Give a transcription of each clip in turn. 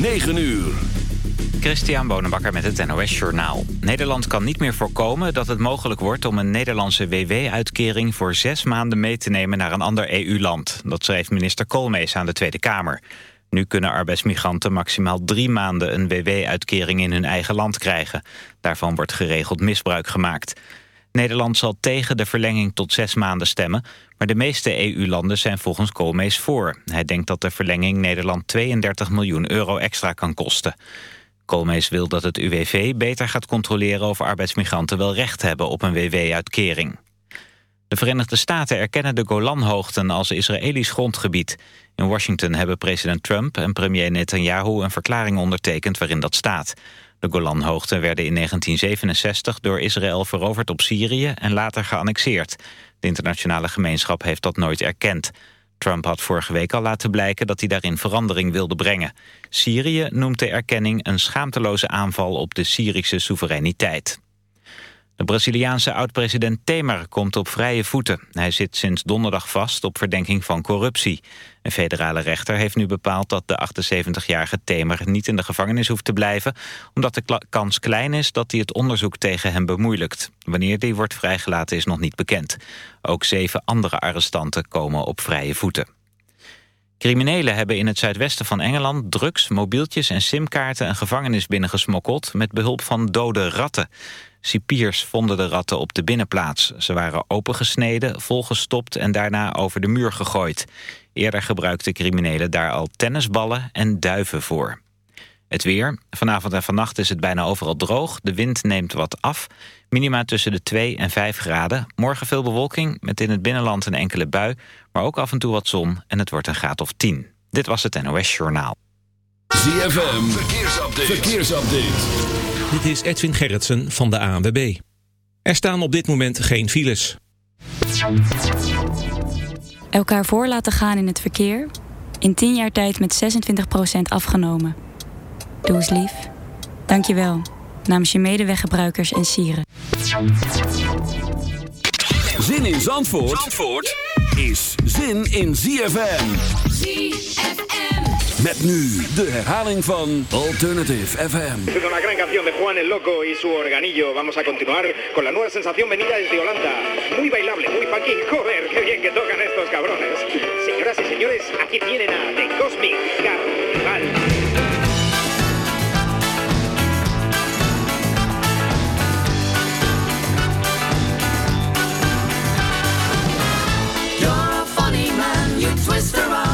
9 uur. Christian Bonenbakker met het NOS Journaal. Nederland kan niet meer voorkomen dat het mogelijk wordt... om een Nederlandse WW-uitkering voor zes maanden mee te nemen... naar een ander EU-land. Dat schreef minister Koolmees aan de Tweede Kamer. Nu kunnen arbeidsmigranten maximaal drie maanden... een WW-uitkering in hun eigen land krijgen. Daarvan wordt geregeld misbruik gemaakt. Nederland zal tegen de verlenging tot zes maanden stemmen... maar de meeste EU-landen zijn volgens Koolmees voor. Hij denkt dat de verlenging Nederland 32 miljoen euro extra kan kosten. Koolmees wil dat het UWV beter gaat controleren of arbeidsmigranten wel recht hebben op een WW-uitkering. De Verenigde Staten erkennen de Golanhoogten als Israëlisch grondgebied. In Washington hebben president Trump en premier Netanyahu een verklaring ondertekend waarin dat staat. De Golanhoogten werden in 1967 door Israël veroverd op Syrië en later geannexeerd. De internationale gemeenschap heeft dat nooit erkend. Trump had vorige week al laten blijken dat hij daarin verandering wilde brengen. Syrië noemt de erkenning een schaamteloze aanval op de Syrische soevereiniteit. De Braziliaanse oud-president Temer komt op vrije voeten. Hij zit sinds donderdag vast op verdenking van corruptie. Een federale rechter heeft nu bepaald dat de 78-jarige Temer niet in de gevangenis hoeft te blijven... omdat de kans klein is dat hij het onderzoek tegen hem bemoeilijkt. Wanneer die wordt vrijgelaten is nog niet bekend. Ook zeven andere arrestanten komen op vrije voeten. Criminelen hebben in het zuidwesten van Engeland drugs, mobieltjes en simkaarten een gevangenis binnengesmokkeld met behulp van dode ratten. Cipiers vonden de ratten op de binnenplaats. Ze waren opengesneden, volgestopt en daarna over de muur gegooid. Eerder gebruikten criminelen daar al tennisballen en duiven voor. Het weer. Vanavond en vannacht is het bijna overal droog. De wind neemt wat af. Minima tussen de 2 en 5 graden. Morgen veel bewolking, met in het binnenland een enkele bui... maar ook af en toe wat zon en het wordt een graad of 10. Dit was het NOS Journaal. ZFM. Verkeersupdate. Verkeersupdate. Dit is Edwin Gerritsen van de ANWB. Er staan op dit moment geen files. Elkaar voor laten gaan in het verkeer. In 10 jaar tijd met 26% afgenomen. Doe eens lief. Dank je wel. Namens je medeweggebruikers en sieren. Zin in Zandvoort, Zandvoort is zin in ZFM. ZFM. Met nu de herhaling van Alternative FM. Es una gran canción de Juan el Loco y su organillo. Vamos a continuar con la nueva sensación venida desde Holanda. Muy bailable, muy funky. Joder, qué bien que tocan estos cabrones. Señoras y señores, aquí tienen a The Cosmic Carnival. You're a funny man, you twist around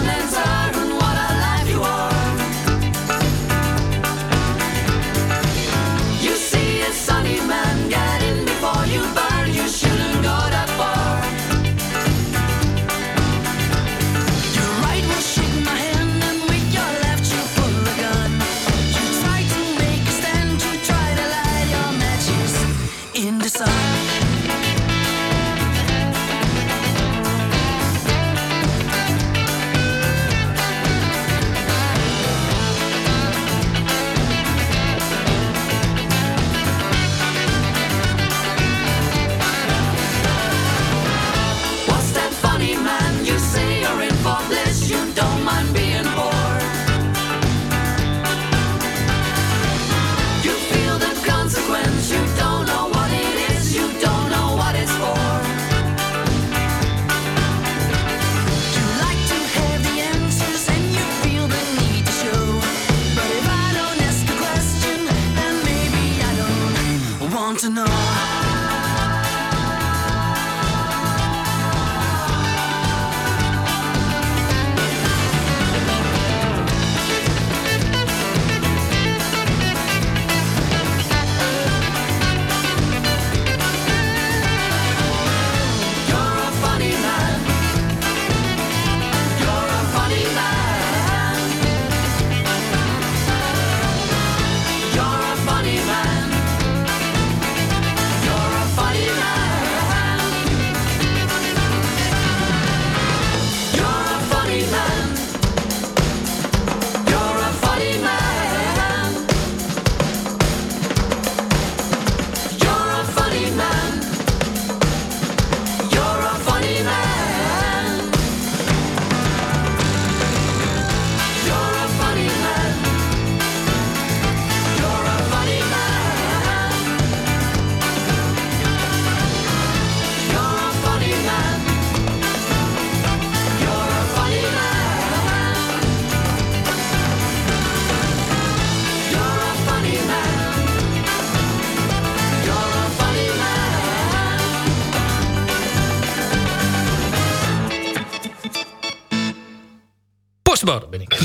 postbode ben ik.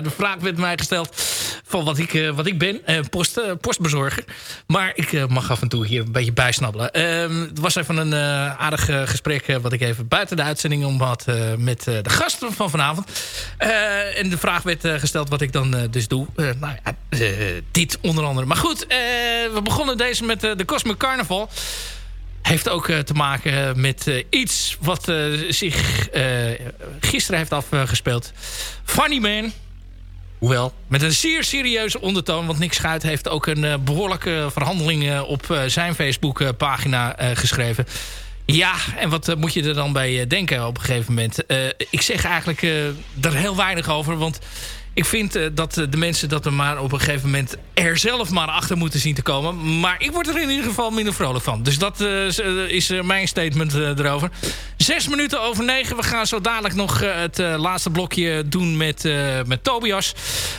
de vraag werd mij gesteld van wat ik, eh, wat ik ben. eh, post, eh, postbezorger. Maar ik eh, mag af en toe hier een beetje bijsnabbelen. Ehm, het was even een eh, aardig eh, gesprek... eh, wat ik even buiten de uitzending om had... eh, met eh, de gasten van vanavond. Eh, en de vraag werd eh, gesteld wat ik dan eh, dus doe. Eh, nou ja, eh, dit onder andere. Maar goed, eh, we begonnen deze met eh, de Cosmic Carnival heeft ook eh, te maken met eh, iets wat eh, zich eh, gisteren heeft afgespeeld. Funny Man. Hoewel, met een zeer serieuze ondertoon. Want Nick Schuit heeft ook een eh, behoorlijke verhandeling eh, op eh, zijn Facebook-pagina eh, geschreven. Ja, en wat eh, moet je er dan bij eh, denken op een gegeven moment? Eh, ik zeg eigenlijk eh er heel weinig over, want... Ik vind eh, dat eh, de mensen dat er maar op een gegeven moment er zelf maar achter moeten zien te komen. Maar ik word er in ieder geval minder vrolijk van. Dus dat eh, is, mijn statement erover. Zes minuten over negen. We gaan zo dadelijk nog het laatste blokje doen met, met Tobias.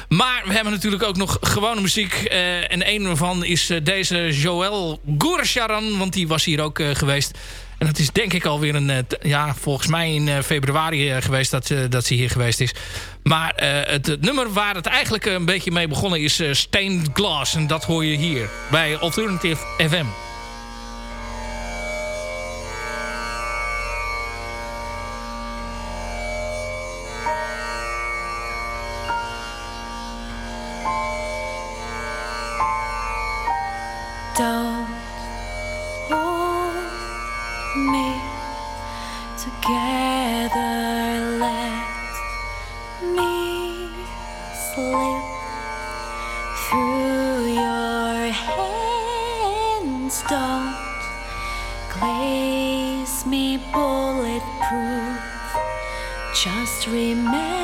Maar we hebben natuurlijk ook nog gewone muziek. en een van is deze Joël Goerscharan. Want die was hier ook geweest. En het is denk ik alweer een... ja, volgens mij in februari geweest dat, dat ze hier geweest is. Maar eh, het, het nummer waar het eigenlijk een beetje mee begonnen is... eh, Stained Glass. En dat hoor je hier bij Alternative FM. Just remember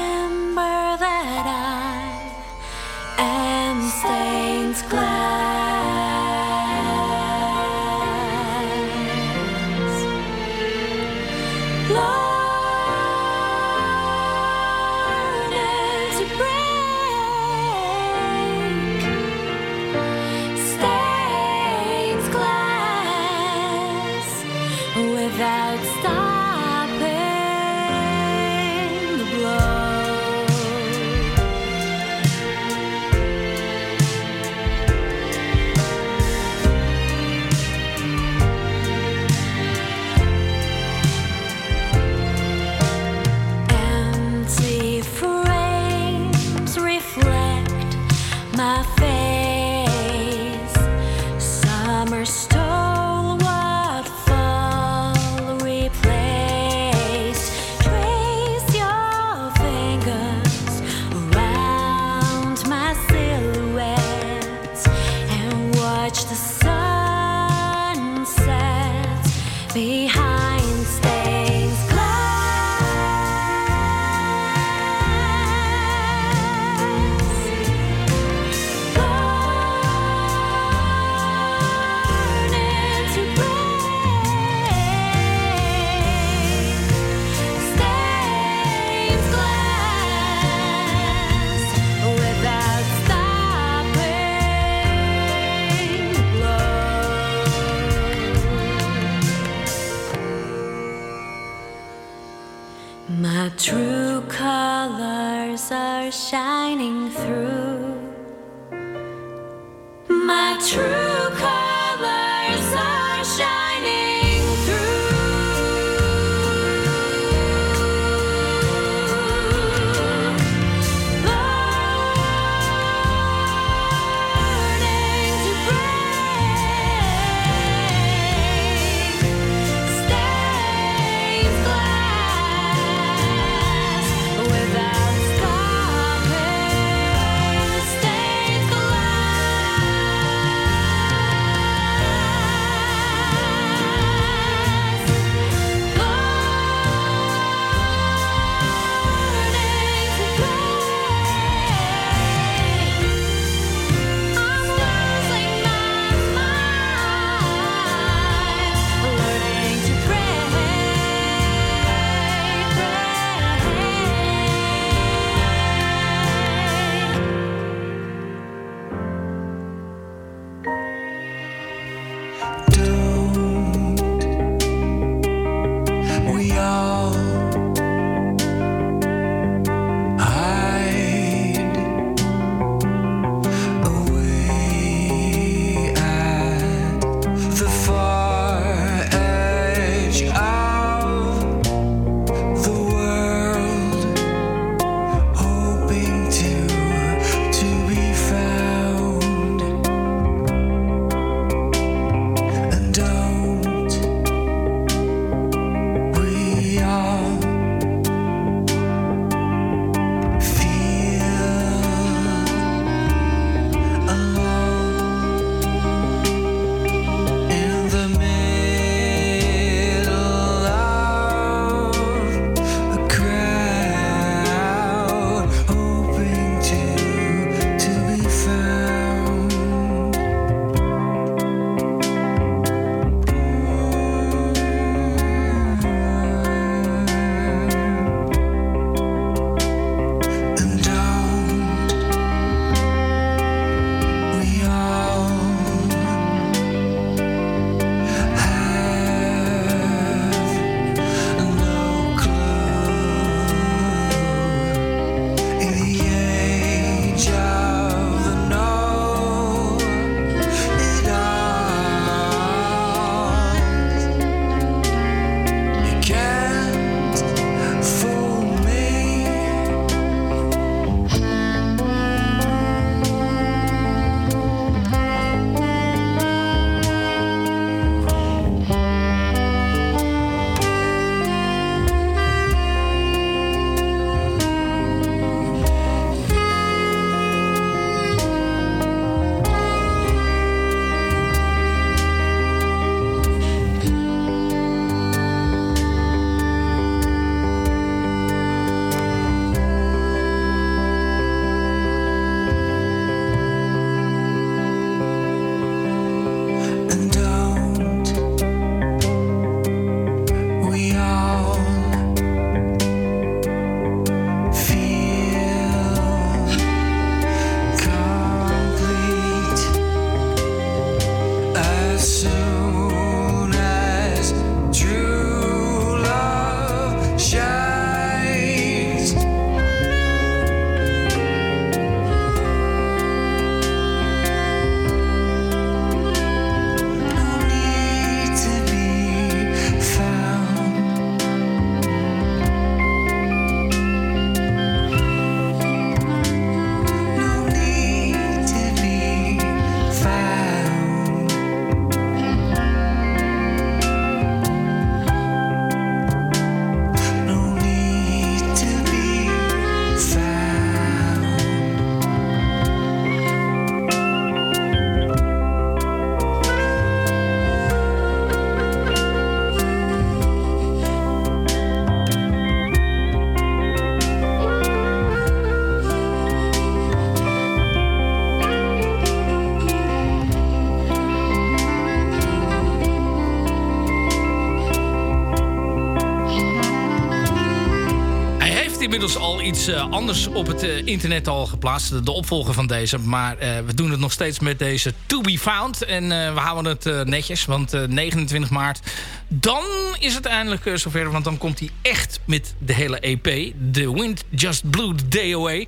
eh, anders op het eh, internet al geplaatst. De, opvolger van deze. Maar eh, we doen het nog steeds met deze To Be Found. En we houden het netjes. Want eh, 29 maart, dan is het eindelijk zover. Want dan komt hij echt met de hele EP. The Wind Just Blew the Day Away.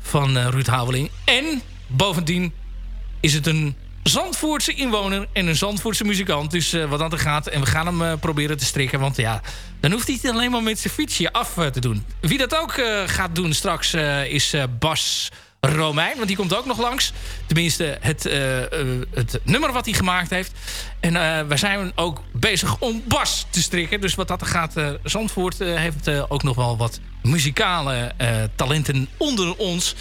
Van Ruud Haveling. En bovendien is het een Zandvoortse inwoner en een Zandvoortse muzikant. Dus eh, wat dat er gaat. En we gaan hem eh, proberen te strikken. Want ja, dan hoeft hij het alleen maar met zijn fietsje af eh, te doen. Wie dat ook gaat doen straks is Bas Romein. Want die komt ook nog langs. Tenminste, het, het nummer wat hij gemaakt heeft. En wij zijn ook bezig om Bas te strikken. Dus wat dat er gaat, Zandvoort heeft ook nog wel wat muzikale talenten onder ons.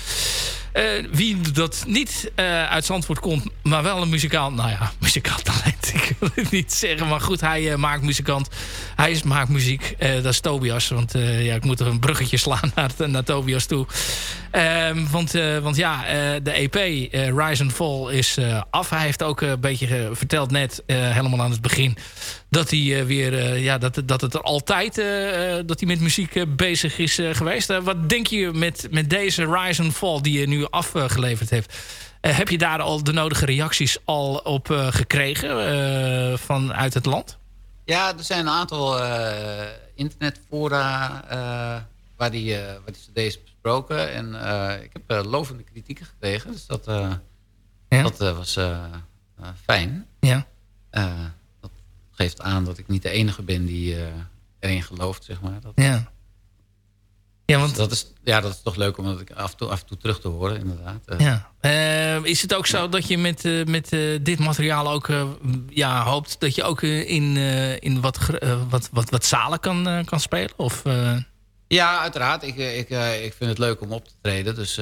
Eh, wie dat niet eh, uit Zandvoort komt, maar wel een muzikaal... Nou ja, muzikaal talent. Ik wil het niet zeggen, maar goed, hij eh, maakt muzikant. Hij maakt muziek. Dat is Tobias. Want ja, ik moet er een bruggetje slaan naar, naar Tobias toe. Ehm, want, want ja, de EP Rise and Fall is af. Hij heeft ook een beetje verteld net, helemaal aan het begin... dat hij weer, ja, dat, dat het er altijd, dat hij met muziek bezig is geweest. Wat denk je met, met deze Rise and Fall die je nu afgeleverd hebt? Eh, heb je daar al de nodige reacties al op eh, gekregen eh, vanuit het land? Ja, er zijn een aantal internetfora waar die, waar die is besproken. En ik heb lovende kritieken gekregen. Dus dat, Ja. dat was fijn. Ja. Dat geeft aan dat ik niet de enige ben die erin gelooft, zeg maar. Dat, Ja. Ja, want dat, is, ja, dat is toch leuk om dat ik af en toe, af en toe terug te horen, inderdaad. Eh, Ja. Eh, is het ook zo dat je met, eh, met eh, dit materiaal ook ja, hoopt dat je ook in, in wat, wat, wat, wat zalen kan, kan spelen? Of, Ja, uiteraard. Ik, ik, ik vind het leuk om op te treden. Dus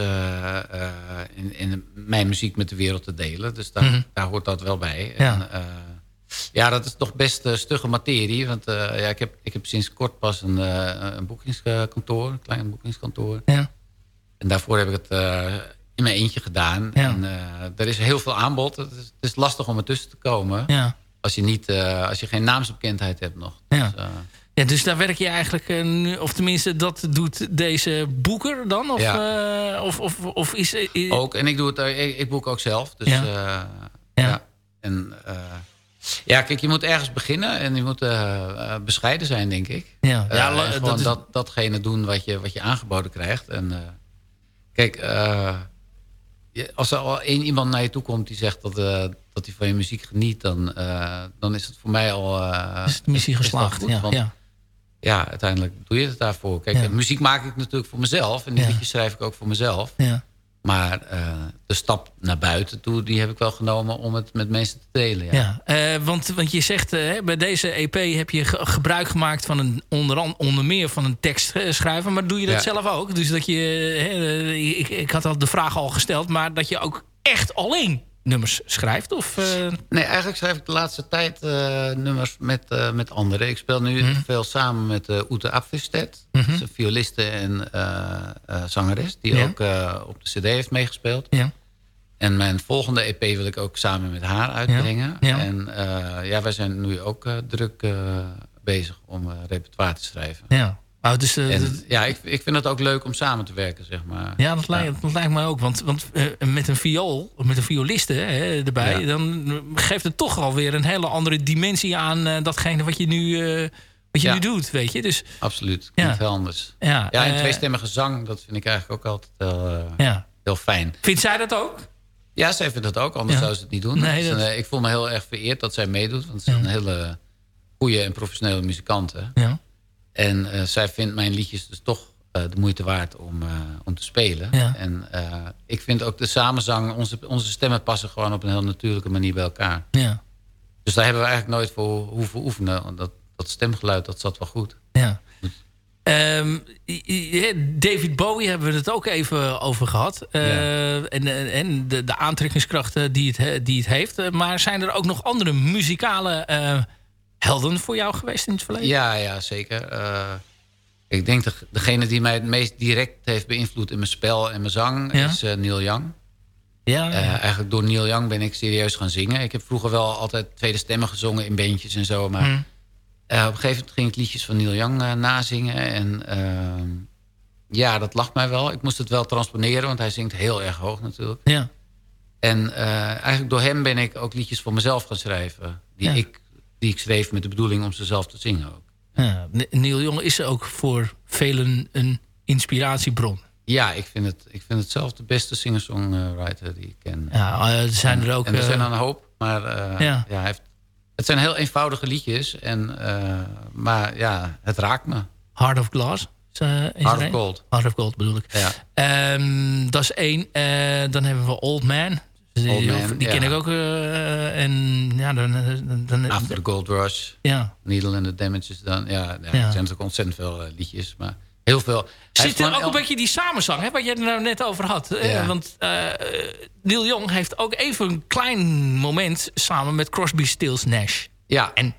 in, in mijn muziek met de wereld te delen. Dus daar, Mhm. daar hoort dat wel bij. Ja. En, ja, dat is toch best eh, stugge materie. Want eh, ja, ik, heb, ik heb sinds kort pas een, eh, een boekingskantoor. Een klein boekingskantoor. ja. En daarvoor heb ik het in mijn eentje gedaan. Ja. En er is heel veel aanbod. Het is, het is lastig om ertussen te komen. Ja. Als, je niet, als je geen naamsbekendheid hebt nog. Ja. Dus, ja, dus daar werk je eigenlijk, nu, of tenminste dat doet deze boeker dan? Of, eh, of, of, of is... Ook, en ik, doe het, ik, ik boek ook zelf. Dus, Ja. ja. Ja. ja. En, ja, kijk, je moet ergens beginnen en je moet eh, eh, bescheiden zijn, denk ik. Ja, Eh, ja, gewoon dat is- dat, datgene doen wat je, wat je aangeboden krijgt. En, kijk, als er al één iemand naar je toe komt die zegt dat, dat hij van je muziek geniet... dan, dan is het voor mij al... is de missie geslaagd. goed, ja, want ja. ja, uiteindelijk doe je het daarvoor. Kijk, Ja. muziek maak ik natuurlijk voor mezelf. En die schrijf ik ook voor mezelf. ja. Maar eh, de stap naar buiten toe, die heb ik wel genomen om het met mensen te delen. Ja. Ja, eh, want, want je zegt eh, bij deze EP heb je ge- gebruik gemaakt van een onder, onder meer van een tekstschrijver. Maar doe je dat Ja. zelf ook? Dus dat je, ik, ik had al de vraag al gesteld, maar dat je ook echt alleen nummers schrijft? Of, eh, Nee, eigenlijk schrijf ik de laatste tijd eh, nummers met, eh, met anderen. Ik speel nu Mhm. veel samen met uh, Ute. Dat is een violiste en zangeres. Die Ja. ook op de cd heeft meegespeeld. ja. En mijn volgende EP wil ik ook samen met haar uitbrengen. Ja. En ja, wij zijn nu ook druk bezig om repertoire te schrijven. ja. Oh, dus, eh, En ja, ik, ik vind het ook leuk om samen te werken, zeg maar. ja, dat lijkt, dat lijkt mij ook. Want, want eh, met een viool, met een violiste hè, erbij... Ja. dan geeft het toch alweer een hele andere dimensie aan... eh, datgene wat je nu, wat je Ja. nu doet, weet je. Dus Absoluut, Ja. niet heel anders. ja, Ja, en tweestemmige zang, dat vind ik eigenlijk ook altijd heel, fijn. Vindt zij dat ook? Ja, zij vindt dat ook, anders zou ze het niet doen. Nee, Het is dat- een, ik voel me heel erg vereerd dat zij meedoet, want ze is een hele goede en professionele muzikant. Hè? Ja. En eh, zij vindt mijn liedjes dus toch eh, de moeite waard om, eh, om te spelen. Ja. En ik vind ook de samenzang, onze, onze stemmen passen gewoon op een heel natuurlijke manier bij elkaar. Ja. Dus daar hebben we eigenlijk nooit voor hoeven oefenen. Want Dat, dat stemgeluid, dat zat wel goed. Ja. Ehm, David Bowie hebben we het ook even over gehad. Eh, En, en- en de, de aantrekkingskrachten die het, he- die het heeft. Maar zijn er ook nog andere muzikale helden voor jou geweest in het verleden? Ja, ja zeker. Eh, ik denk de, degene die mij het meest direct heeft beïnvloed in mijn spel en mijn zang Ja? is eh, Neil Young. Ja, Eh, eigenlijk door Neil Young ben ik serieus gaan zingen. Ik heb vroeger wel altijd tweede stemmen gezongen in bandjes en zo. Maar Hm. eh, op een gegeven moment ging ik liedjes van Neil Young nazingen. En ja, dat lag mij wel. Ik moest het wel transponeren, want hij zingt heel erg hoog natuurlijk. Ja. En eigenlijk door hem ben ik ook liedjes voor mezelf gaan schrijven. Die, Ja. ik, die ik schreef met de bedoeling om ze zelf te zingen ook. Ja, Neil Young is ook voor velen een inspiratiebron. Ja, ik vind het, ik vind het zelf de beste singer-songwriter die ik ken. Ja, er zijn er ook... En er zijn eh, er een hoop, maar eh, Ja. ja. hij heeft, het zijn heel eenvoudige liedjes. En, eh, maar ja, het raakt me. Heart of Glass. Is, is Heart of? Gold. Heart of Gold bedoel ik. Ja. Ehm, dat is één. Dan hebben we Old Man. Die, Old Man, die ken ik ook. eh, en ja, dan... dan, dan After the Gold Rush, ja. Needle and the Damage is dan. Ja, ja, er zijn natuurlijk ontzettend veel eh, liedjes, maar heel veel. Zit er ook een beetje die samenzang, hè, waar je het nou net over had. Eh, Ja. want eh, Neil Young heeft ook even een klein moment samen met Crosby, Stills, Nash. Ja, En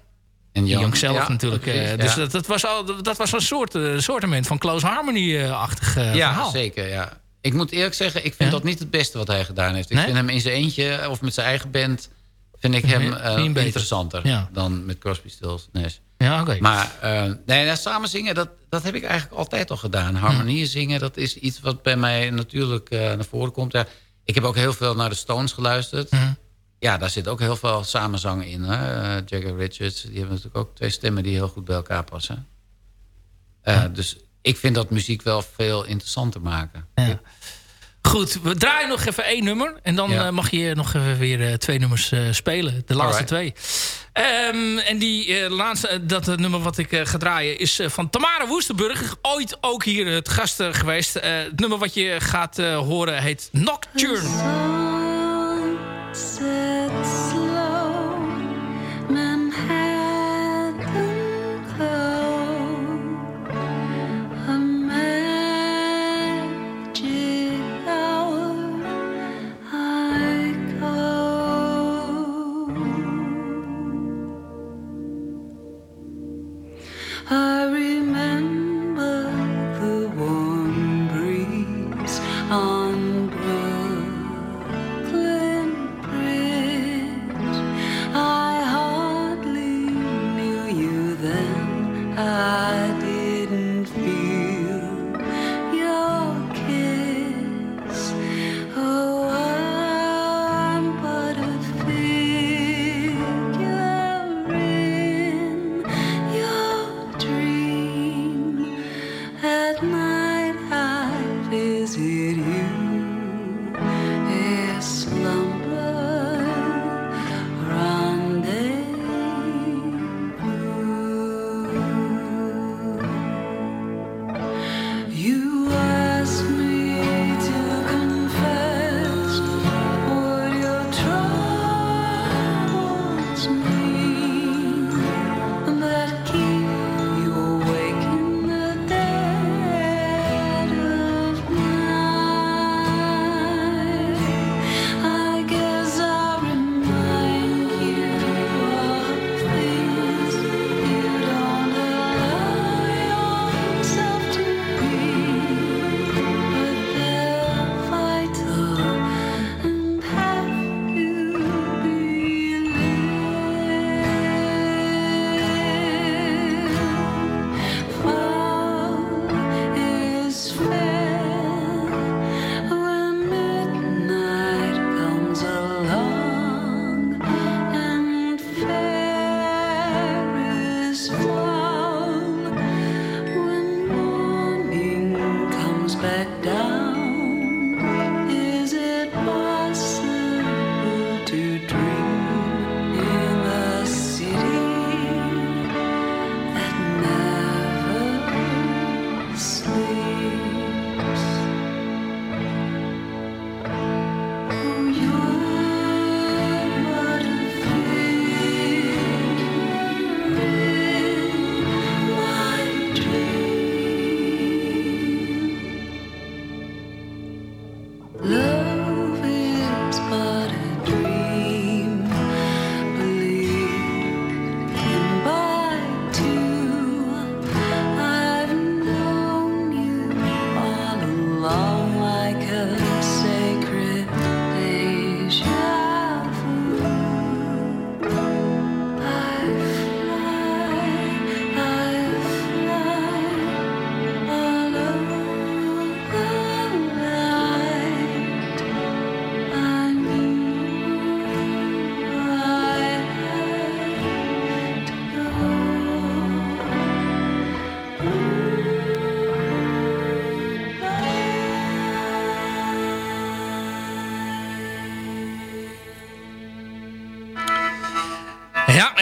en Young, zelf ja, natuurlijk. eh, dus ja. dat, dat was al, dat was een soort, eh, soortement van Close Harmony-achtig eh, Ja, verhaal. zeker. Ja. Ik moet eerlijk zeggen, ik vind Ja? dat niet het beste wat hij gedaan heeft. Ik Nee? vind hem in zijn eentje of met zijn eigen band... vind ik hem vind eh, interessanter Ja. dan met Crosby, Stills, Nash. Ja, oké. Maar eh, nee, nou, samen zingen, dat, dat heb ik eigenlijk altijd al gedaan. Harmonieën zingen, dat is iets wat bij mij natuurlijk eh, naar voren komt. Ja, ik heb ook heel veel naar de Stones geluisterd. Mhm. Ja, daar zit ook heel veel samenzang in. Hè? Jagger Richards, die hebben natuurlijk ook twee stemmen die heel goed bij elkaar passen. Dus ik vind dat muziek wel veel interessanter maken. Ja. Goed, we draaien nog even één nummer. En dan Ja. eh, mag je nog even weer eh, twee nummers eh, spelen. De laatste twee. Ehm, en die eh, laatste, dat nummer wat ik eh, ga draaien is eh, van Tamara Woestenburg. Ooit ook hier het gast geweest. Eh, het nummer wat je gaat eh, horen heet Nocturne.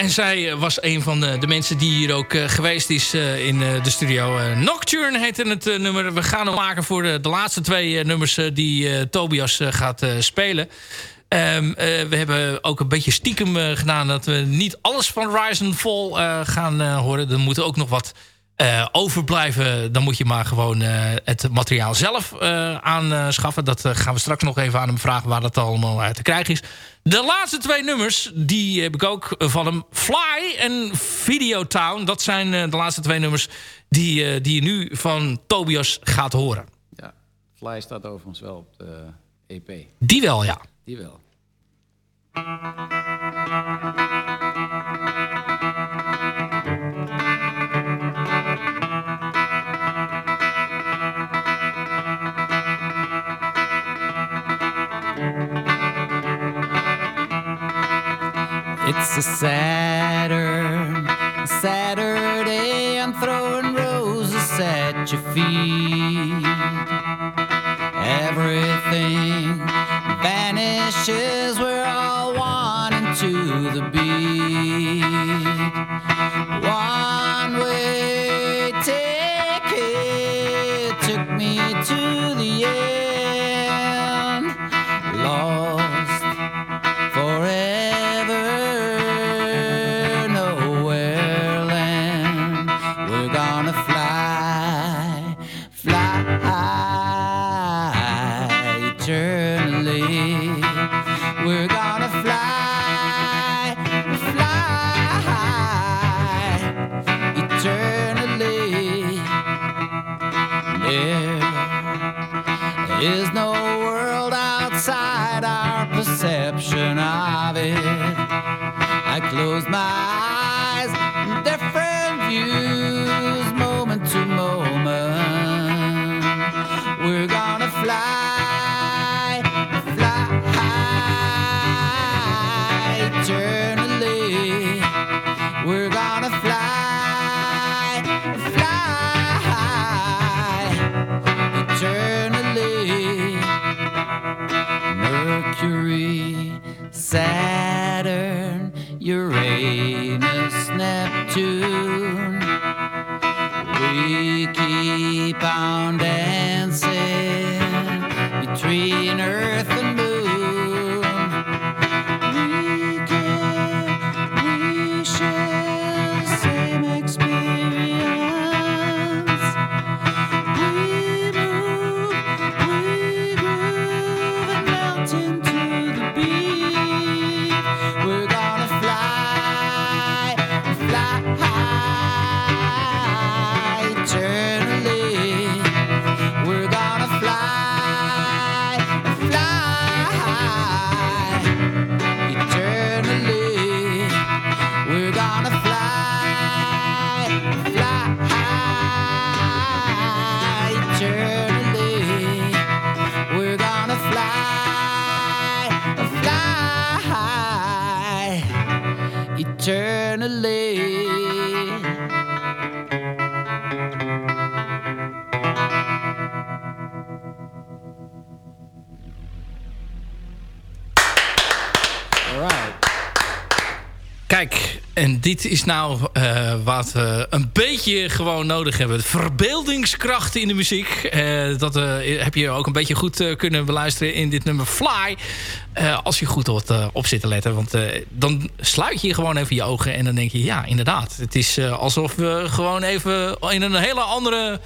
En zij eh, was een van de, mensen die hier ook eh, geweest is eh, in de studio. Nocturne heette het nummer. We gaan hem maken voor de, laatste twee nummers die Tobias gaat spelen. Ehm, eh, we hebben ook een beetje stiekem gedaan dat we niet alles van Rise and Fall gaan horen. Er moet ook nog wat eh, overblijven. Dan moet je maar gewoon eh, het materiaal zelf eh, aanschaffen. Dat gaan we straks nog even aan hem vragen waar dat allemaal uit te krijgen is. De laatste twee nummers, die heb ik ook van hem. Fly en Videotown. Dat zijn de laatste twee nummers die, die je nu van Tobias gaat horen. Ja, Fly staat overigens wel op de EP. Die wel, ja. Die wel. It's a Saturn, Saturday. I'm throwing roses at your feet. Everything vanishes. We're all one into the beat. One is no world outside our perception of it. I close my eyes, different views, moment to moment. We're gonna fly, fly eternally. We're Mercury, Saturn, Uranus, Neptune. We keep on dancing between Earth and en dit is nou eh, wat we een beetje gewoon nodig hebben. Verbeeldingskracht in de muziek. Eh, dat eh, heb je ook een beetje goed kunnen beluisteren in dit nummer Fly. Als je goed eh, op zit te letten. Want dan sluit je gewoon even je ogen en dan denk je... ja, inderdaad. Het is alsof we gewoon even in een hele andere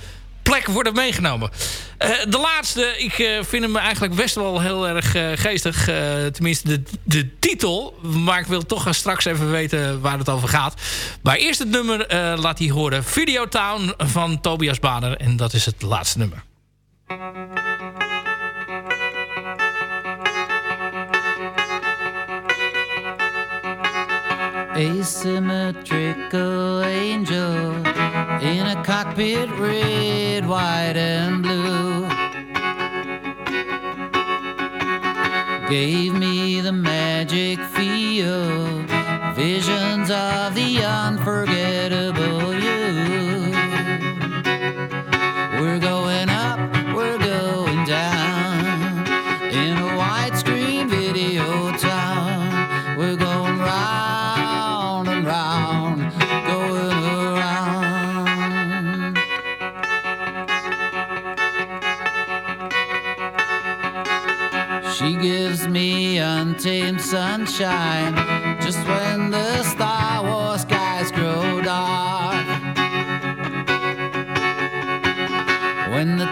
plek worden meegenomen. Eh, de laatste, ik eh, vind hem eigenlijk best wel heel erg eh, geestig. Tenminste, de, de titel. Maar ik wil toch straks even weten waar het over gaat. Maar eerst het nummer laat hij horen. Videotown van Tobias Bader. En dat is het laatste nummer. Asymmetrical angel in a cockpit red, white, and blue. Gave me the magic feel, visions of the unforgettable She gives me untamed sunshine just when the Star Wars skies grow dark. When the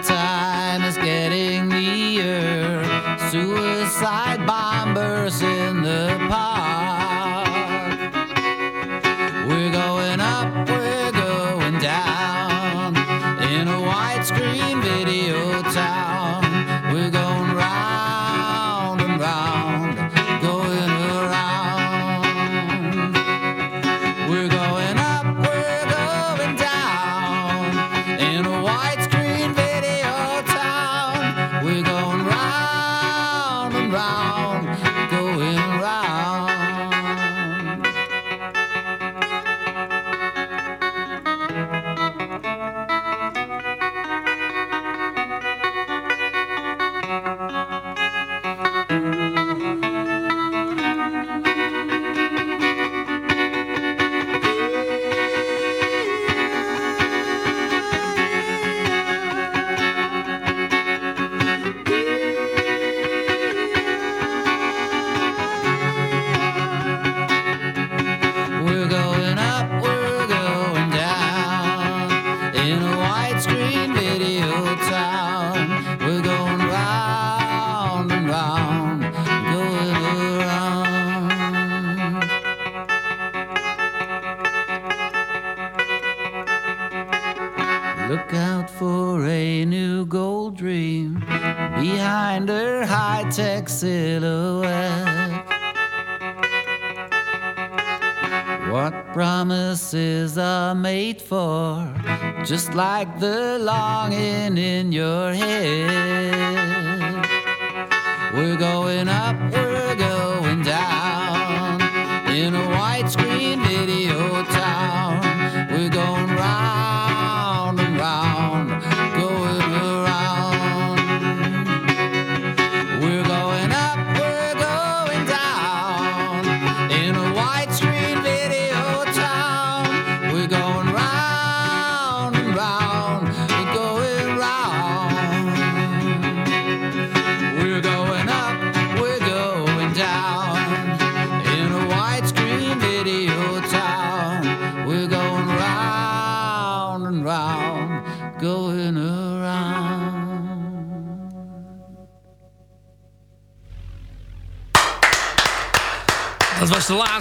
just like the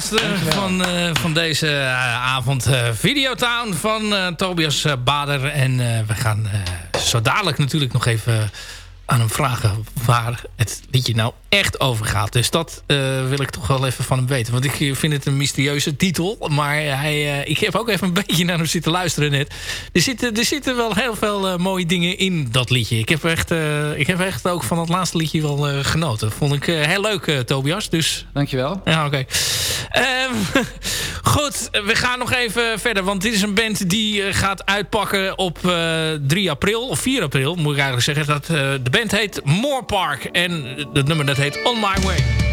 van, eh, van deze eh, avond. eh, Videotown van Tobias Bader. En we gaan zo dadelijk natuurlijk nog even aan hem vragen... waar het liedje nou echt over gaat. Dus dat eh, wil ik toch wel even van hem weten. Want ik vind het een mysterieuze titel. Maar hij, eh, ik heb ook even een beetje naar hem zitten luisteren net. Er zitten, er zitten wel heel veel eh, mooie dingen in dat liedje. Ik heb echt, eh, ik heb echt ook van het laatste liedje wel eh, genoten. Vond ik eh, heel leuk, eh, Tobias. Dus Dankjewel. ja, oké. Ehm, goed, we gaan nog even verder. Want dit is een band die eh, gaat uitpakken op eh 3 april. Of 4 april, moet ik eigenlijk zeggen. Dat, eh, de band heet More Park. En het nummer dat heet On My Way.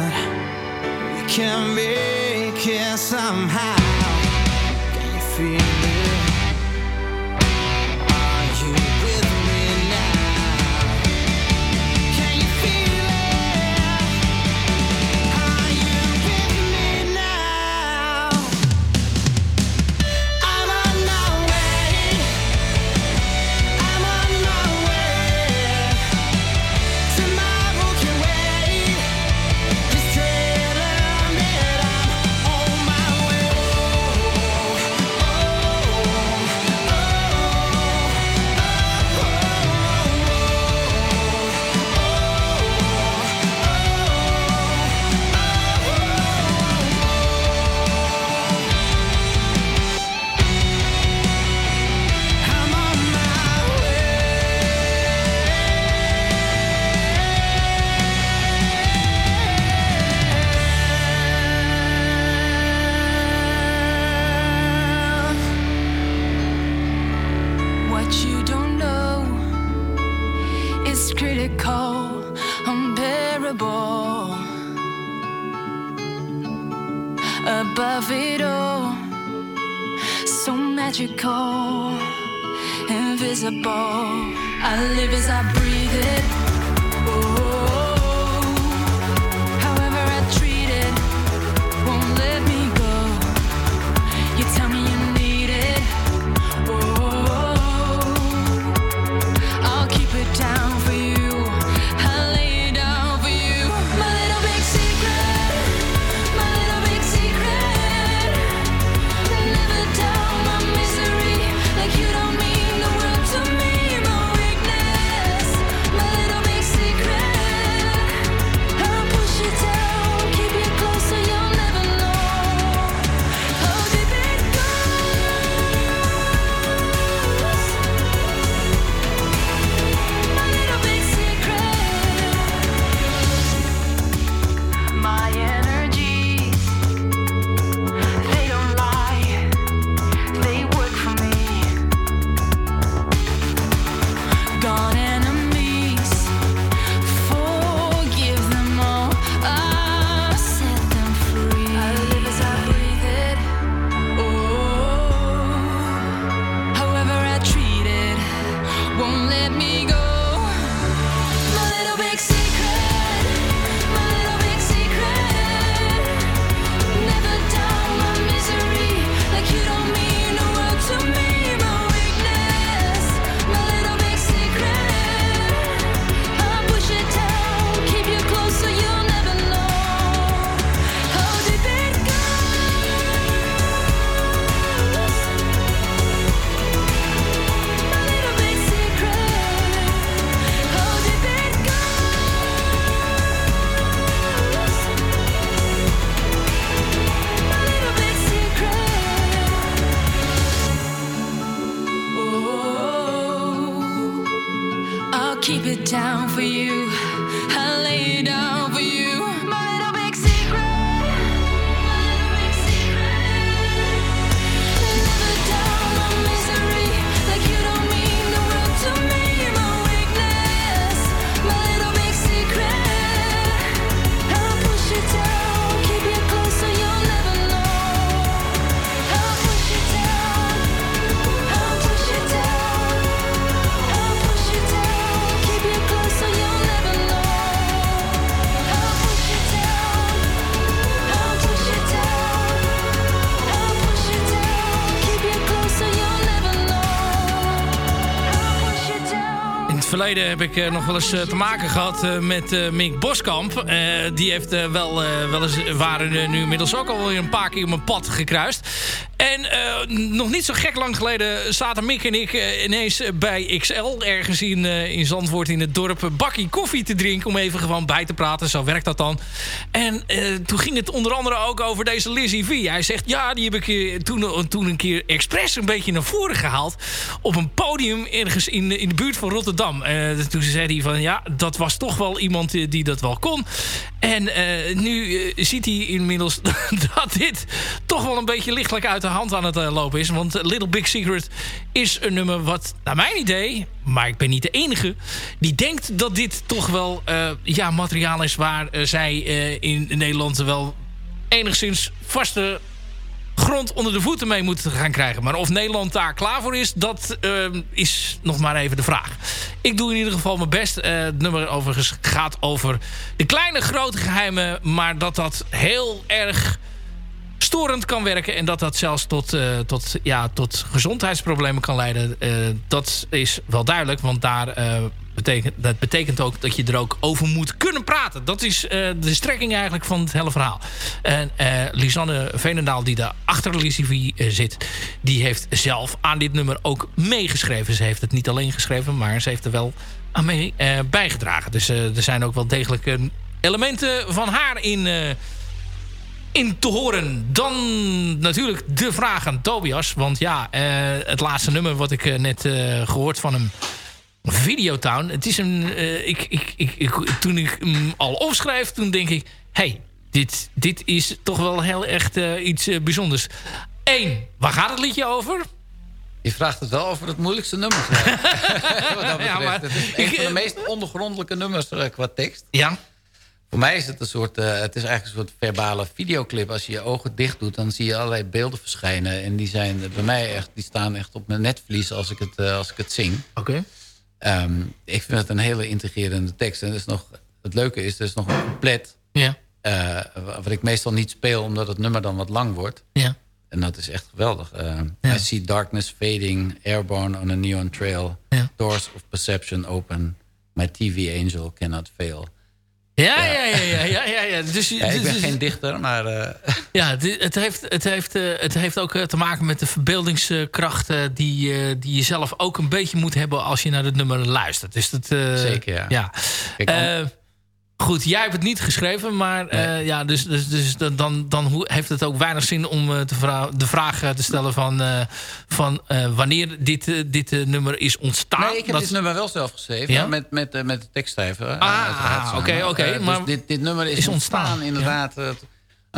but we can make it somehow. Can you feel? heb ik eh, nog wel eens eh, te maken gehad eh, met Mink Boskamp. die heeft wel, wel eens, waren nu inmiddels ook alweer een paar keer mijn pad gekruist. En eh, nog niet zo gek lang geleden zaten Mick en ik eh, ineens bij XL... ergens in, uh, in Zandvoort in het dorp een bakkie koffie te drinken... om even gewoon bij te praten, zo werkt dat dan. En toen ging het onder andere ook over deze Lizzie V. Hij zegt, ja, die heb ik toen, toen een keer expres een beetje naar voren gehaald... op een podium ergens in, in de buurt van Rotterdam. toen zei hij van, ja, dat was toch wel iemand die dat wel kon. En nu ziet hij inmiddels dat dit toch wel een beetje lichtelijk uit hand aan het eh, lopen is. Want Little Big Secret is een nummer wat, naar mijn idee, maar ik ben niet de enige, die denkt dat dit toch wel eh, ja, materiaal is waar eh, zij eh, in Nederland wel enigszins vaste grond onder de voeten mee moeten gaan krijgen. Maar of Nederland daar klaar voor is, dat eh, is nog maar even de vraag. Ik doe in ieder geval mijn best. Eh, het nummer overigens gaat over de kleine grote geheimen... maar dat dat heel erg storend kan werken... en dat dat zelfs tot, eh, tot, ja, tot gezondheidsproblemen kan leiden. eh, dat is wel duidelijk, want daar... eh, betekent, dat betekent ook dat je er ook over moet kunnen praten. Dat is de strekking eigenlijk van het hele verhaal. En Lisanne Veenendaal, die daar achter Lizzie zit... die heeft zelf aan dit nummer ook meegeschreven. Ze heeft het niet alleen geschreven, maar ze heeft er wel aan mee bijgedragen. Dus er zijn ook wel degelijk elementen van haar in... in te horen. Dan natuurlijk de vraag aan Tobias. Want ja, eh, het laatste nummer wat ik eh, net eh, gehoord van hem... Videotown. Het is een... ik, ik, ik, toen ik hem al opschrijf, toen denk ik... hey, dit, dit is toch wel heel echt iets bijzonders. Eén, waar gaat het liedje over? Je vraagt het wel over het moeilijkste nummer. Wat dat betreft. Ja, maar het is een ik- van de meest ondergrondelijke nummers qua tekst. Ja. Voor mij is het een soort, eh, het is eigenlijk een soort verbale videoclip. Als je je ogen dicht doet, dan zie je allerlei beelden verschijnen. En die zijn bij mij echt, die staan echt op mijn netvlies als ik het, eh, als ik het zing. Oké. Ehm, ik vind het een hele integrerende tekst. En er is nog, het leuke is, er is nog een couplet. Ja. eh, wat ik meestal niet speel, omdat het nummer dan wat lang wordt. Ja. En dat is echt geweldig. Uh, Ja. I see darkness fading, airborne on a neon trail. Ja. Doors of perception open. My TV angel cannot fail. Ja, ja, ja, ja, ja, ja, ja. Dus, Ja, ik ben dus- geen dichter, maar... eh, Ja, het, heeft, het, heeft, eh, het heeft ook eh, te maken met de verbeeldingskracht... eh, die, die je zelf ook een beetje moet hebben als je naar het nummer luistert. Dus dat, Zeker, ja. ja. Kijk, goed, jij hebt het niet geschreven, maar eh, ja, dus, dus, dus dan- dan, heeft het ook weinig zin om eh, te vra de vraag te stellen van, eh, van wanneer dit, dit nummer is ontstaan. nee, ik heb Dat- dit nummer wel zelf geschreven. Ja? Met, met, met de tekstschrijver. Ah, oké, oké, dus maar- dit, dit nummer is, is ontstaan, ontstaan, inderdaad... aan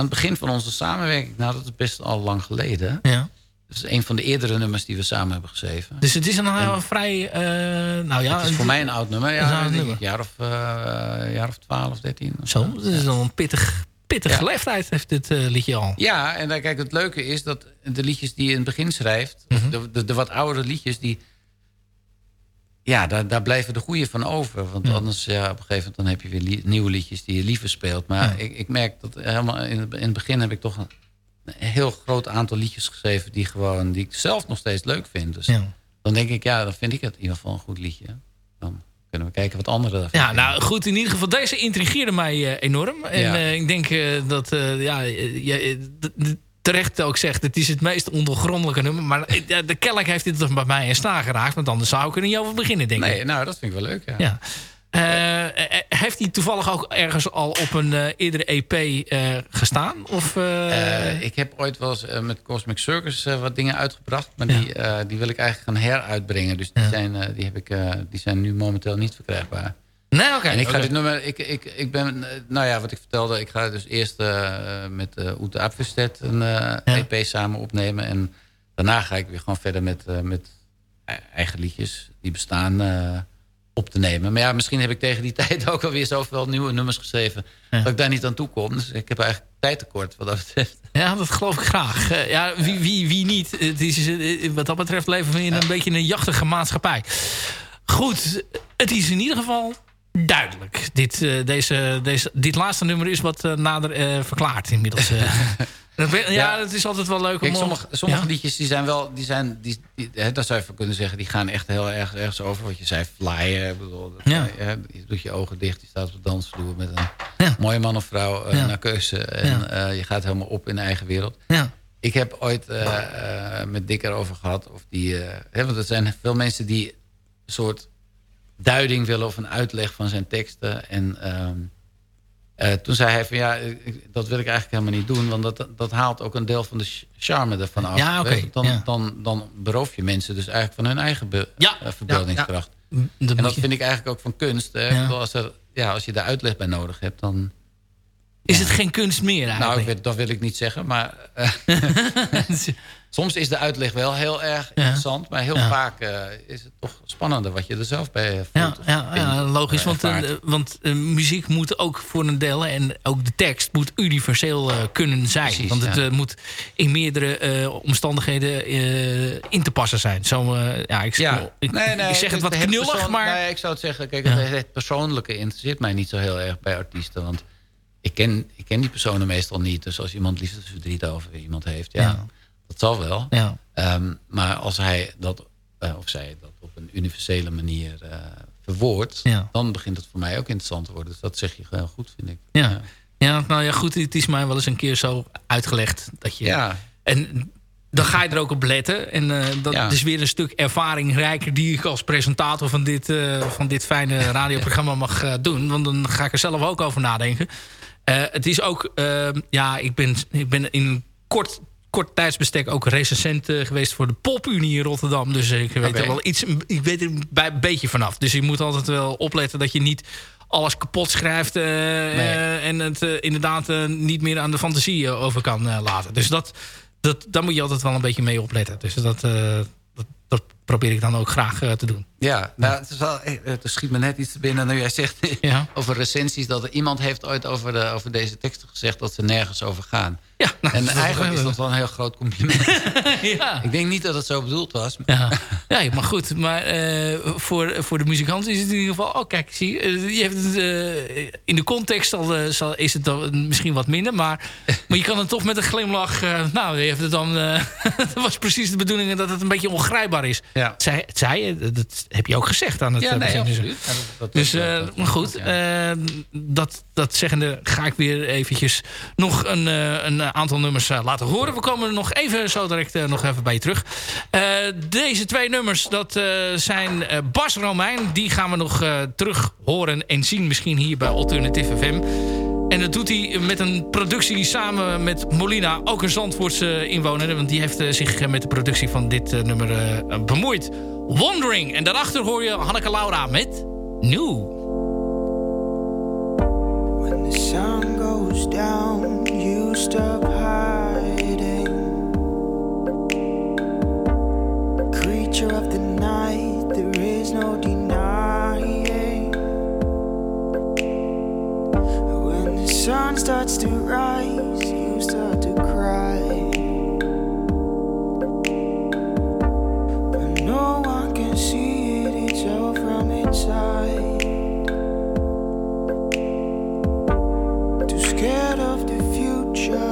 het begin van onze samenwerking. Nou, dat is best al lang geleden. Ja. Dat is een van de eerdere nummers die we samen hebben geschreven. Dus het is een eh, vrij... eh, nou ja, het is voor mij een oud nummer. Een Ja, nummer. een jaar of, eh, jaar of 12, 13. of Zo, dat is dan een pittig, pittige Ja. leeftijd heeft dit liedje al. Ja, en dan, kijk, het leuke is dat de liedjes die je in het begin schrijft... Mhm. de, de, de wat oudere liedjes, die... Ja, daar, daar blijven de goede van over. Want Ja. anders, ja, op een gegeven moment... dan heb je weer li- nieuwe liedjes die je liever speelt. Maar ik, ik merk dat helemaal in het, in het begin heb ik toch... Een, een heel groot aantal liedjes geschreven... die, gewoon, die ik zelf nog steeds leuk vind. Dus Ja. dan denk ik, ja, dan vind ik het in ieder geval een goed liedje. Dan kunnen we kijken wat anderen daarvan Ja, vinden. nou goed, in ieder geval, deze intrigeerde mij eh, enorm. En Ja. eh, ik denk eh, dat, ja, je terecht ook zegt, het is het meest ondergrondelijke nummer. Maar de kennelijk heeft dit toch bij mij in staan geraakt. Want anders zou ik er niet over beginnen, denk ik. Nee, nou, dat vind ik wel leuk, ja. Ja. Eh, eh, heeft hij toevallig ook ergens al op een eh, eerdere EP gestaan? Of, ik heb ooit wel eens met Cosmic Circus wat dingen uitgebracht. Maar Ja. die, die wil ik eigenlijk gaan heruitbrengen. Dus die, Ja. zijn, die, heb ik, die zijn nu momenteel niet verkrijgbaar. nee, oké. en ik ga oké. dit nummer... Ik, ik, ik ben, nou ja, wat ik vertelde. Ik ga dus eerst met uh, Oete een EP samen opnemen. En daarna ga ik weer gewoon verder met, met e- eigen liedjes die bestaan op te nemen. Maar ja, misschien heb ik tegen die tijd ook alweer zoveel nieuwe nummers geschreven... Ja. dat ik daar niet aan toe kom. Dus ik heb eigenlijk tijdtekort wat dat betreft. Ja, dat geloof ik graag. Eh, ja, wie, wie, wie niet? Het is, eh, wat dat betreft leven we in een beetje een jachtige maatschappij. Goed, het is in ieder geval duidelijk. Dit, eh, deze, deze, dit laatste nummer is wat nader verklaard inmiddels. Dat ben- ja, Ja. het is altijd wel leuk om... Kijk, sommige, liedjes die zijn wel, die zijn, die, die, hè, dat zou je van kunnen zeggen, die gaan echt heel erg ergens over. Wat je zei, flyen. Bedoel, dat- Ja. hè, je doet je ogen dicht, je staat op de dansvloer met een mooie man of vrouw eh, naar keuze. En eh, je gaat helemaal op in de eigen wereld. Ja. Ik heb ooit eh, met Dick erover gehad. Of die, hè, want er zijn veel mensen die een soort duiding willen of een uitleg van zijn teksten. En ehm, eh, toen zei hij van ja, ik- dat wil ik eigenlijk helemaal niet doen. Want dat, dat haalt ook een deel van de ch- charme ervan af. Ja, Dan, ja. dan, dan beroof je mensen dus eigenlijk van hun eigen Ja, eh, verbeeldingskracht. dat en dat je- vind ik eigenlijk ook van kunst. Ik Als, er, ja, als je daar uitleg bij nodig hebt, dan... Is het geen kunst meer Nou, eigenlijk? ik weet- dat wil ik niet zeggen, maar... eh, soms is de uitleg wel heel erg interessant... maar heel Ja. vaak eh, is het toch spannender wat je er zelf bij voelt. Ja, ja, logisch. Want, eh, want eh, muziek moet ook voor een deel... en ook de tekst moet universeel eh, kunnen zijn. Precies, want het eh, moet in meerdere eh, omstandigheden eh, in te passen zijn. Zo, eh, ja, ik, ik, nee, nee, ik zeg het wat knullig, maar... Nee, ik zou het zeggen, kijk, het, het persoonlijke interesseert mij niet zo heel erg bij artiesten. Want ik ken, ik ken die personen meestal niet. Dus als iemand liefdesverdriet over iemand heeft, Ja. Dat zal wel. Ja. Ehm, maar als hij dat, eh, of zij dat op een universele manier eh verwoordt... Ja. dan begint het voor mij ook interessant te worden. Dus dat zeg je gewoon goed, vind ik. Ja. ja, nou ja, goed. Het is mij wel eens een keer zo uitgelegd. Dat je, Ja. En dan ga je er ook op letten. En eh, dat Ja. is weer een stuk ervaring rijker... die ik als presentator van dit, eh, van dit fijne radioprogramma mag doen. Want dan ga ik er zelf ook over nadenken. Het is ook... eh, ja, ik ben, ik ben in een kort, kort tijdsbestek ook recensent eh, geweest... voor de Popunie in Rotterdam. Dus ik weet er wel iets... Ik weet er bij een beetje vanaf. Dus je moet altijd wel opletten dat je niet alles kapot schrijft... eh, eh, en het eh, inderdaad eh, niet meer aan de fantasie eh, over kan eh, laten. Dus dat, dat, daar moet je altijd wel een beetje mee opletten. Dus dat, eh, dat, dat probeer ik dan ook graag eh, te doen. Ja, nou, het, is wel, eh, het schiet me net iets binnen nu jij zegt Ja. over recensies... dat er iemand heeft ooit over, de, over deze teksten gezegd dat ze nergens over gaan. Ja, nou, en eigenlijk is dat wel een heel groot compliment. ja. Ik denk niet dat het zo bedoeld was. Ja. ja, maar goed. Maar eh, voor, voor de muzikant is het in ieder geval... Oh, kijk, zie, je hebt het, in de context al, zal, is het dan misschien wat minder. Maar, maar je kan het toch met een glimlach... nou, je hebt het dan... dat was precies de bedoeling dat het een beetje ongrijpbaar is. Ja. Het zei, het zei je, dat heb je ook gezegd aan het Ja, eh, nee, begin. Dus, absoluut. Ja, dat- Dus, eh, dat- maar goed, ja. eh, dat, dat zeggende ga ik weer eventjes nog een, eh, een aantal nummers eh, laten horen. We komen er nog even zo direct eh, nog even bij je terug. Eh, deze twee nummers, dat eh, zijn eh, Bas Romein. Die gaan we nog eh, terug horen en zien misschien hier bij Alternative FM. En dat doet hij met een productie samen met Molina, ook een Zandvoortse inwoner. Want die heeft eh, zich met de productie van dit eh, nummer eh, bemoeid. Wandering. En daarachter hoor je Hanneke Laura met New. When the sun goes down, you stop hiding. Creature of the night, there is no sun starts to rise, you start to cry. But no one can see it, it's all from inside. Too scared of the future,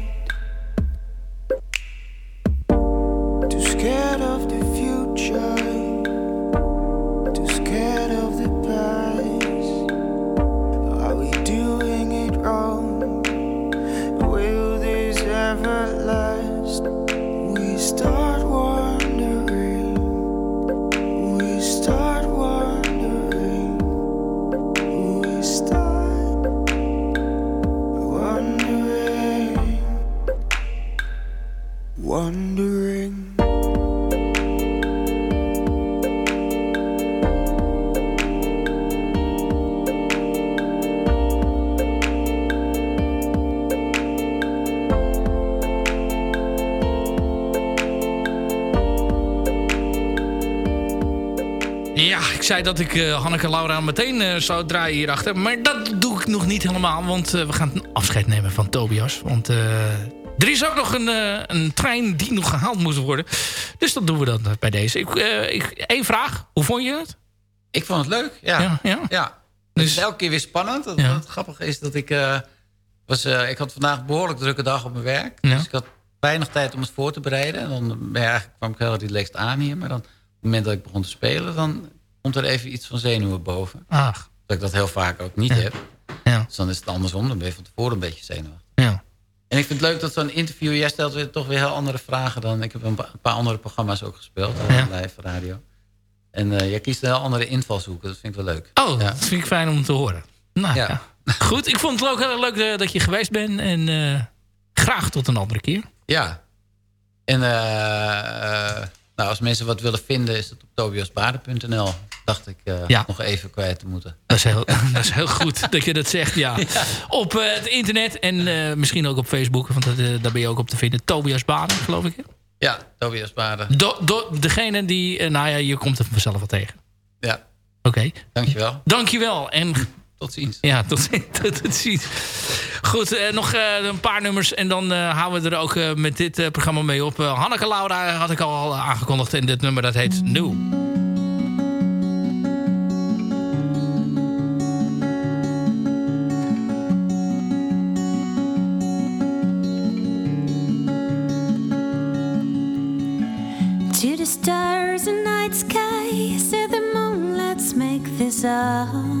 wondering. Ja, ik zei dat ik uh, Hanneke Laura meteen eh, zou draaien hierachter. Maar dat doe ik nog niet helemaal, want eh, we gaan afscheid nemen van Tobias. Want er is ook nog een, eh, een trein die nog gehaald moet worden. Dus dat doen we dan bij deze. Ik, eh, ik, Eén vraag. Hoe vond je het? Ik vond het leuk, ja. Ja, ja. ja. Dus- Het is elke keer weer spannend. Het, Ja. grappige is dat ik... eh, was, eh, ik had vandaag een behoorlijk drukke dag op mijn werk. Ja. Dus ik had weinig tijd om het voor te bereiden. En dan eigenlijk, kwam ik heel relaxed aan hier. Maar dan, op het moment dat ik begon te spelen... dan komt er even iets van zenuwen boven. Ach, Dat ik dat heel vaak ook niet heb. ja. Dus dan is het andersom. Dan ben je van tevoren een beetje zenuwachtig. ja. En ik vind het leuk dat zo'n interview... Jij stelt weer, toch weer heel andere vragen dan... Ik heb een, pa- een paar andere programma's ook gespeeld. eh, Ja. Live radio. En eh jij kiest een heel andere invalshoeken. Dat vind ik wel leuk. Oh, Ja. dat vind ik fijn om te horen. Nou, ja. Ja. Goed, ik vond het ook heel leuk eh, dat je geweest bent. En graag tot een andere keer. Ja. En eh, nou, als mensen wat willen vinden, is het op tobiasbaden.nl. Dacht ik eh, Ja. nog even kwijt te moeten. Dat is heel, dat is heel goed dat je dat zegt, ja. Op eh, het internet en eh, misschien ook op Facebook. Want dat, daar ben je ook op te vinden. Tobias Baden, geloof ik. hè? Ja, Tobias Baden. Do, do, degene die... nou ja, je komt er vanzelf wel tegen. Ja, Oké. dankjewel. Dankjewel. En Tot ziens. ja, tot, tot, tot ziens. Goed, eh, nog eh, een paar nummers. En dan eh, houden we er ook eh, met dit eh, programma mee op. Eh, Hanneke Laura had ik al aangekondigd. En dit nummer dat heet New. To the stars and night sky, say the moon, let's make this up.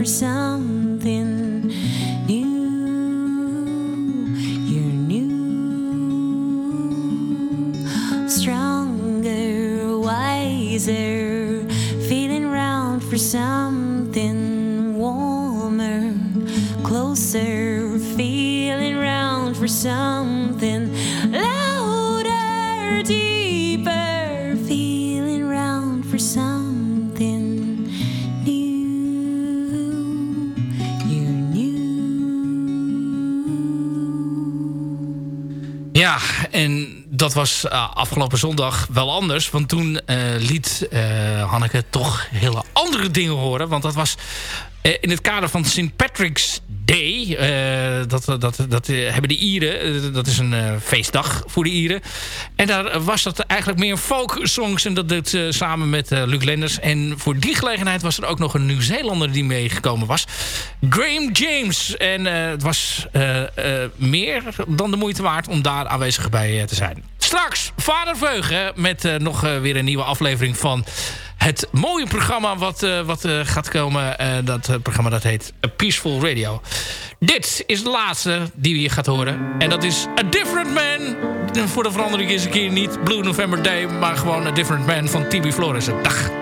for some. Dat was eh, afgelopen zondag wel anders. Want toen eh, liet eh, Hanneke toch hele andere dingen horen. Want dat was in het kader van St. Patrick's Day. Eh, dat dat, dat hebben de Ieren. dat is een eh, feestdag voor de Ieren. En daar was dat eigenlijk meer folk songs. En dat deed samen met eh, Luc Lenders. En voor die gelegenheid was er ook nog een Nieuw-Zeelander die meegekomen was. Graham James. En het was meer dan de moeite waard om daar aanwezig bij te zijn. Straks Vader Veugen met nog weer een nieuwe aflevering van het mooie programma wat, eh, wat eh, gaat komen. Eh, dat programma dat heet Peaceful Radio. Dit is de laatste die je gaat horen. En dat is A Different Man. Voor de verandering is een keer niet Blue November Day... maar gewoon A Different Man van Tibi Florissen. Dag.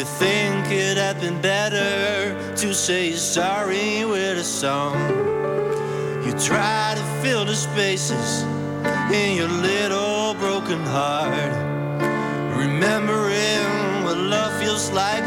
You think it had been better to say sorry with a song. You try to fill the spaces in your little broken heart. Remembering what love feels like